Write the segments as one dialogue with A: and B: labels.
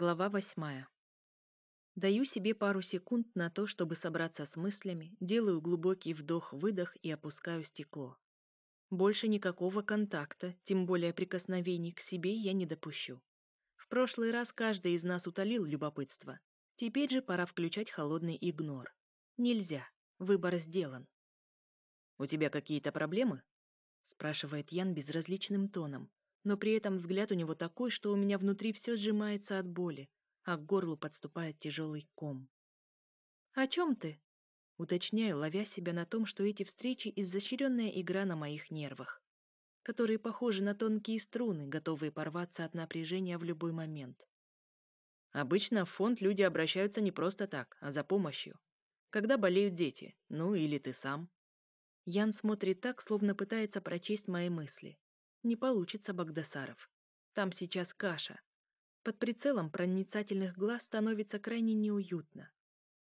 A: Глава восьмая. Даю себе пару секунд на то, чтобы собраться с мыслями, делаю глубокий вдох-выдох и опускаю стекло. Больше никакого контакта, тем более прикосновений к себе я не допущу. В прошлый раз каждый из нас утолил любопытство. Теперь же пора включать холодный игнор. Нельзя. Выбор сделан. «У тебя какие-то проблемы?» — спрашивает Ян безразличным тоном, но при этом взгляд у него такой, что у меня внутри все сжимается от боли, а к горлу подступает тяжелый ком. «О чем ты?» Уточняю, ловя себя на том, что эти встречи — изощренная игра на моих нервах, которые похожи на тонкие струны, готовые порваться от напряжения в любой момент. Обычно в фонд люди обращаются не просто так, а за помощью. Когда болеют дети, ну или ты сам. Ян смотрит так, словно пытается прочесть мои мысли не получится Багдасаров. Там сейчас каша. Под прицелом проницательных глаз становится крайне неуютно.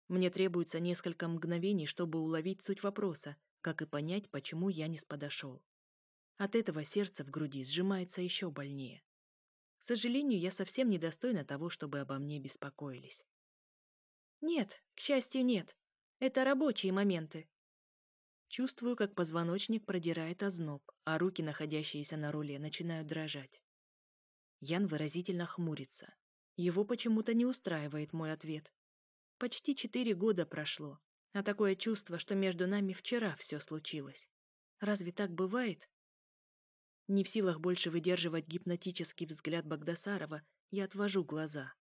A: Мне требуется несколько мгновений, чтобы уловить суть вопроса, как и понять, почему я не сподошел. От этого сердце в груди сжимается еще больнее. К сожалению, я совсем недостойна того, чтобы обо мне беспокоились. Нет, к счастью, нет. Это рабочие моменты. Чувствую, как позвоночник продирает озноб, а руки, находящиеся на руле, начинают дрожать. Ян выразительно хмурится. Его почему-то не устраивает мой ответ. Почти четыре года прошло, а такое чувство, что между нами вчера все случилось. Разве так бывает? Не в силах больше выдерживать гипнотический взгляд Богдасарова, я отвожу глаза.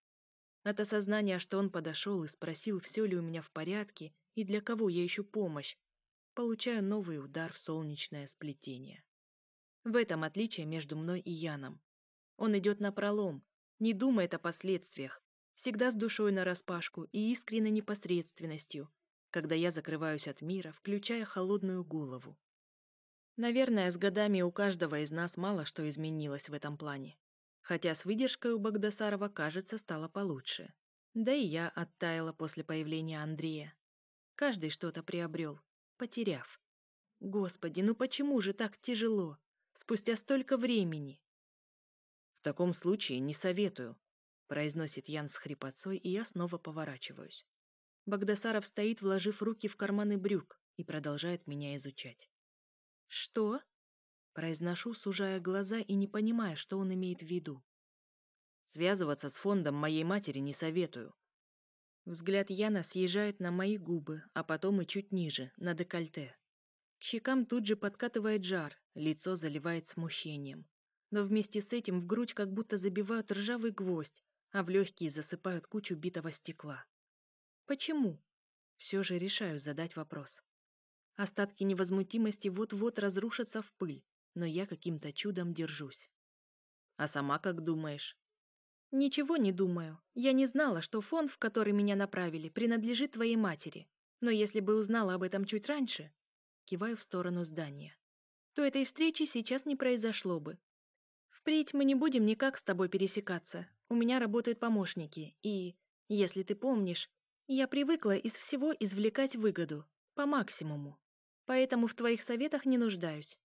A: От осознания, что он подошел и спросил, все ли у меня в порядке и для кого я ищу помощь, получаю новый удар в солнечное сплетение. В этом отличие между мной и Яном. Он идет на пролом, не думает о последствиях, всегда с душой нараспашку и искренней непосредственностью, когда я закрываюсь от мира, включая холодную голову. Наверное, с годами у каждого из нас мало что изменилось в этом плане. Хотя с выдержкой у Богдасарова, кажется, стало получше. Да и я оттаяла после появления Андрея. Каждый что-то приобрел потеряв. Господи, ну почему же так тяжело? Спустя столько времени.
B: В таком случае не советую, произносит Ян с хрипотцой, и я снова поворачиваюсь.
A: Багдасаров стоит, вложив руки в карманы брюк, и продолжает меня изучать. «Что?» – произношу, сужая глаза и не понимая, что он имеет в виду.
B: «Связываться с фондом моей матери не советую.
A: Взгляд Яна съезжает на мои губы, а потом и чуть ниже, на декольте. К щекам тут же подкатывает жар, лицо заливает смущением. Но вместе с этим в грудь как будто забивают ржавый гвоздь, а в легкие засыпают кучу битого стекла. Почему? Все же решаю задать вопрос. Остатки невозмутимости вот-вот разрушатся в пыль, но я каким-то чудом держусь.
B: А сама как думаешь?
A: «Ничего не думаю. Я не знала, что фонд, в который меня направили, принадлежит твоей матери. Но если бы узнала об этом чуть раньше...» Киваю в сторону здания. «То этой встречи сейчас не произошло бы. Впредь мы не будем никак с тобой пересекаться. У меня работают помощники, и, если ты помнишь, я привыкла из всего извлекать выгоду, по максимуму. Поэтому в твоих советах не нуждаюсь».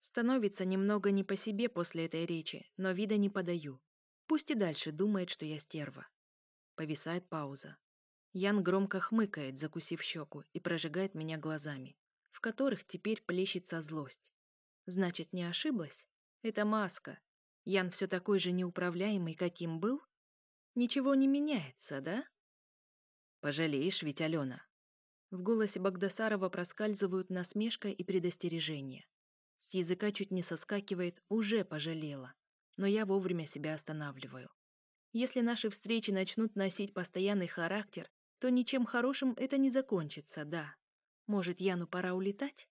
A: Становится немного не по себе после этой речи, но вида не подаю. Пусть и дальше думает, что я стерва. Повисает пауза. Ян громко хмыкает, закусив щеку, и прожигает меня глазами, в которых теперь плещется злость. Значит, не ошиблась? Это маска. Ян все такой же неуправляемый, каким был? Ничего не меняется, да?
B: Пожалеешь ведь, Алена.
A: В голосе Багдасарова проскальзывают насмешка и предостережение. С языка чуть не соскакивает «уже пожалела» но я вовремя себя останавливаю. Если наши встречи начнут носить постоянный характер, то ничем хорошим это не закончится, да. Может, Яну пора улетать?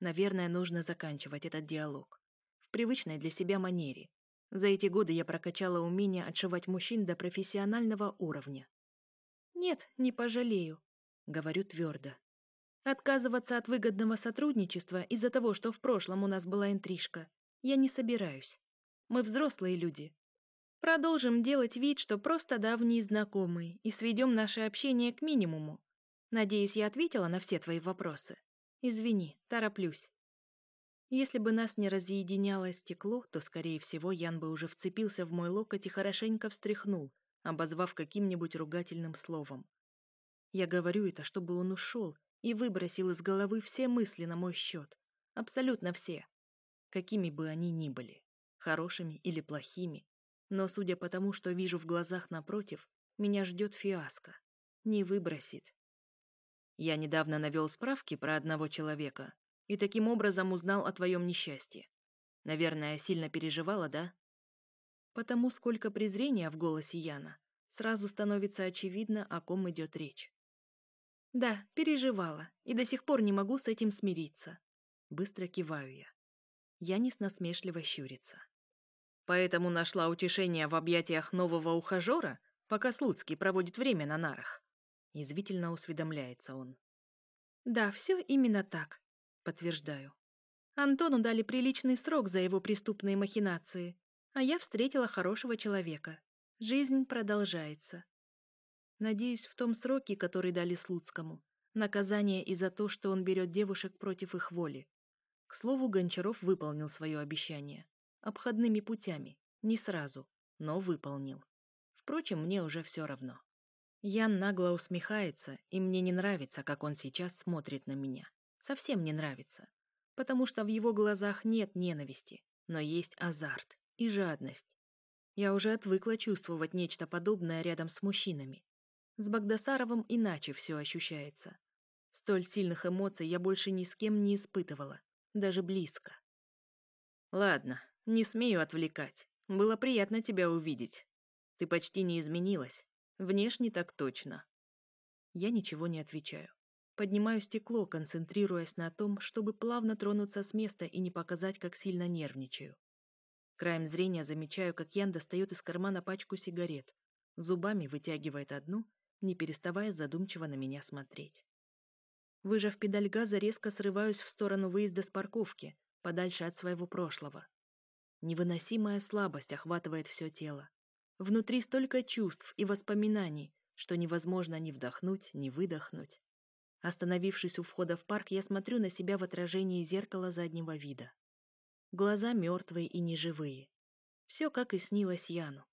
A: Наверное, нужно заканчивать этот диалог. В привычной для себя манере. За эти годы я прокачала умение отшивать мужчин до профессионального уровня. «Нет, не пожалею», — говорю твердо. Отказываться от выгодного сотрудничества из-за того, что в прошлом у нас была интрижка, я не собираюсь. Мы взрослые люди. Продолжим делать вид, что просто давние знакомые, и сведем наше общение к минимуму. Надеюсь, я ответила на все твои вопросы. Извини, тороплюсь. Если бы нас не разъединяло стекло, то, скорее всего, Ян бы уже вцепился в мой локоть и хорошенько встряхнул, обозвав каким-нибудь ругательным словом. Я говорю это, чтобы он ушел и выбросил из головы все мысли на мой счет. Абсолютно все. Какими бы они ни были хорошими или плохими. Но судя по тому, что вижу в глазах напротив, меня ждет фиаско. Не выбросит. Я недавно навел справки про одного человека и таким образом узнал о твоем несчастье. Наверное, сильно переживала, да? Потому сколько презрения в голосе Яна, сразу становится очевидно, о ком идет речь. Да, переживала, и до сих пор не могу с этим смириться. Быстро киваю я. Янис насмешливо щурится поэтому нашла утешение в объятиях нового ухажера, пока Слуцкий проводит время на нарах. Язвительно усведомляется он. «Да, все именно так», — подтверждаю. Антону дали приличный срок за его преступные махинации, а я встретила хорошего человека. Жизнь продолжается. Надеюсь, в том сроке, который дали Слуцкому, наказание и за то, что он берет девушек против их воли. К слову, Гончаров выполнил свое обещание обходными путями, не сразу, но выполнил. Впрочем, мне уже все равно. Ян нагло усмехается, и мне не нравится, как он сейчас смотрит на меня. Совсем не нравится. Потому что в его глазах нет ненависти, но есть азарт и жадность. Я уже отвыкла чувствовать нечто подобное рядом с мужчинами. С Багдасаровым иначе все ощущается. Столь сильных эмоций я больше ни с кем не испытывала, даже близко. «Ладно, не смею отвлекать. Было приятно тебя увидеть. Ты почти не изменилась. Внешне так точно. Я ничего не отвечаю. Поднимаю стекло, концентрируясь на том, чтобы плавно тронуться с места и не показать, как сильно нервничаю. Краем зрения замечаю, как Ян достает из кармана пачку сигарет. Зубами вытягивает одну, не переставая задумчиво на меня смотреть. Выжав педаль газа, резко срываюсь в сторону выезда с парковки, подальше от своего прошлого. Невыносимая слабость охватывает все тело. Внутри столько чувств и воспоминаний, что невозможно ни вдохнуть, ни выдохнуть. Остановившись у входа в парк, я смотрю на себя в отражении зеркала заднего вида. Глаза мертвые и неживые. Все, как и снилось Яну.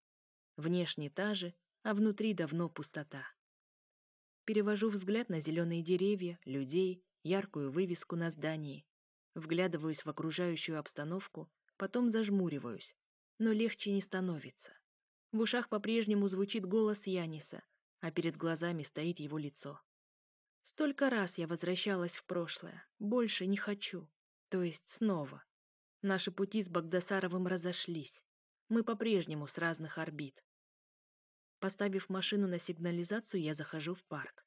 A: Внешне та же, а внутри давно пустота. Перевожу взгляд на зеленые деревья, людей, яркую вывеску на здании. Вглядываюсь в окружающую обстановку потом зажмуриваюсь, но легче не становится. В ушах по-прежнему звучит голос Яниса, а перед глазами стоит его лицо. Столько раз я возвращалась в прошлое, больше не хочу, то есть снова. Наши пути с Богдасаровым разошлись. Мы по-прежнему с разных орбит. Поставив машину на сигнализацию, я захожу в парк.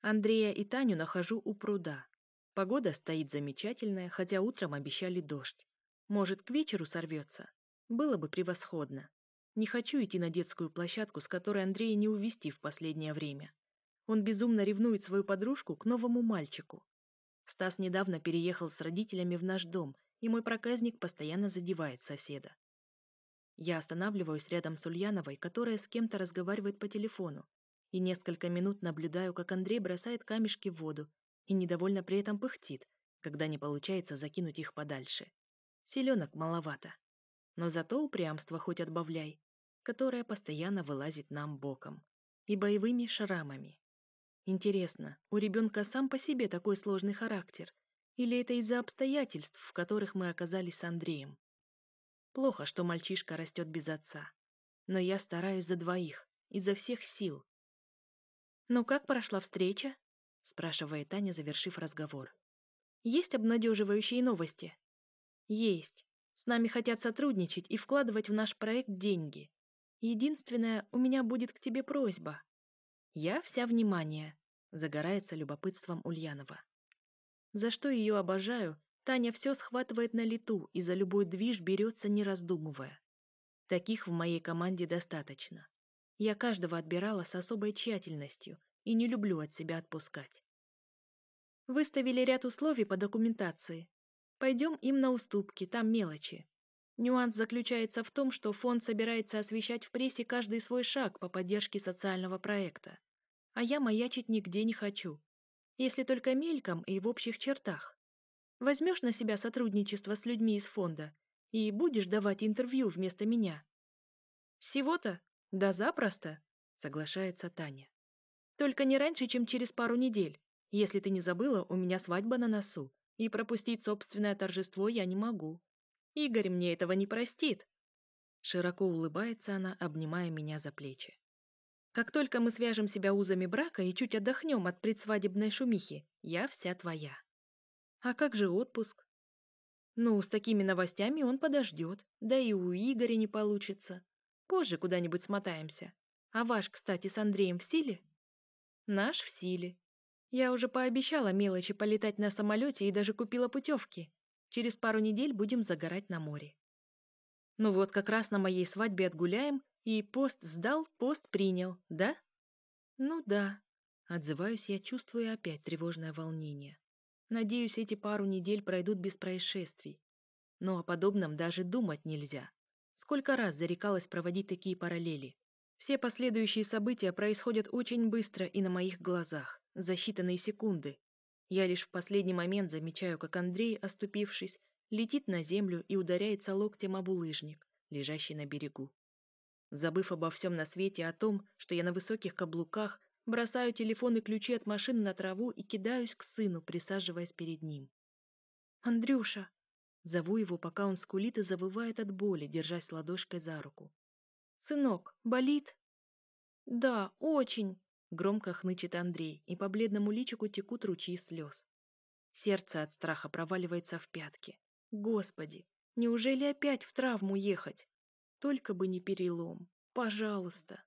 A: Андрея и Таню нахожу у пруда. Погода стоит замечательная, хотя утром обещали дождь. Может, к вечеру сорвется. Было бы превосходно. Не хочу идти на детскую площадку, с которой Андрея не увести в последнее время. Он безумно ревнует свою подружку к новому мальчику. Стас недавно переехал с родителями в наш дом, и мой проказник постоянно задевает соседа. Я останавливаюсь рядом с Ульяновой, которая с кем-то разговаривает по телефону, и несколько минут наблюдаю, как Андрей бросает камешки в воду и недовольно при этом пыхтит, когда не получается закинуть их подальше. Селенок маловато. Но зато упрямство хоть отбавляй, которое постоянно вылазит нам боком. И боевыми шрамами. Интересно, у ребенка сам по себе такой сложный характер? Или это из-за обстоятельств, в которых мы оказались с Андреем? Плохо, что мальчишка растет без отца. Но я стараюсь за двоих, изо всех сил. «Ну как прошла встреча?» – спрашивает Таня, завершив разговор. «Есть обнадеживающие новости?» Есть. С нами хотят сотрудничать и вкладывать в наш проект деньги. Единственное, у меня будет к тебе просьба. Я вся внимание. Загорается любопытством Ульянова. За что ее обожаю, Таня все схватывает на лету и за любой движ берется, не раздумывая. Таких в моей команде достаточно. Я каждого отбирала с особой тщательностью и не люблю от себя отпускать. Выставили ряд условий по документации. Пойдем им на уступки, там мелочи. Нюанс заключается в том, что фонд собирается освещать в прессе каждый свой шаг по поддержке социального проекта. А я маячить нигде не хочу. Если только мельком и в общих чертах. Возьмешь на себя сотрудничество с людьми из фонда и будешь давать интервью вместо меня. Всего-то? Да запросто, соглашается Таня. Только не раньше, чем через пару недель. Если ты не забыла, у меня свадьба на носу. И пропустить собственное торжество я не могу. Игорь мне этого не простит. Широко улыбается она, обнимая меня за плечи. Как только мы свяжем себя узами брака и чуть отдохнем от предсвадебной шумихи, я вся твоя. А как же отпуск? Ну, с такими новостями он подождет, да и у Игоря не получится. Позже куда-нибудь смотаемся. А ваш, кстати, с Андреем в силе? Наш в силе, я уже пообещала мелочи полетать на самолете и даже купила путевки. Через пару недель будем загорать на море. Ну вот, как раз на моей свадьбе отгуляем, и пост сдал, пост принял, да? Ну да. Отзываюсь я, чувствуя опять тревожное волнение. Надеюсь, эти пару недель пройдут без происшествий. Но о подобном даже думать нельзя. Сколько раз зарекалась проводить такие параллели. Все последующие события происходят очень быстро и на моих глазах за считанные секунды. Я лишь в последний момент замечаю, как Андрей, оступившись, летит на землю и ударяется локтем об улыжник, лежащий на берегу. Забыв обо всем на свете о том, что я на высоких каблуках, бросаю телефон и ключи от машины на траву и кидаюсь к сыну, присаживаясь перед ним. «Андрюша!» Зову его, пока он скулит и завывает от боли, держась ладошкой за руку. «Сынок, болит?» «Да, очень!» Громко хнычет Андрей, и по бледному личику текут ручьи слез. Сердце от страха проваливается в пятки. Господи, неужели опять в травму ехать? Только бы не перелом. Пожалуйста.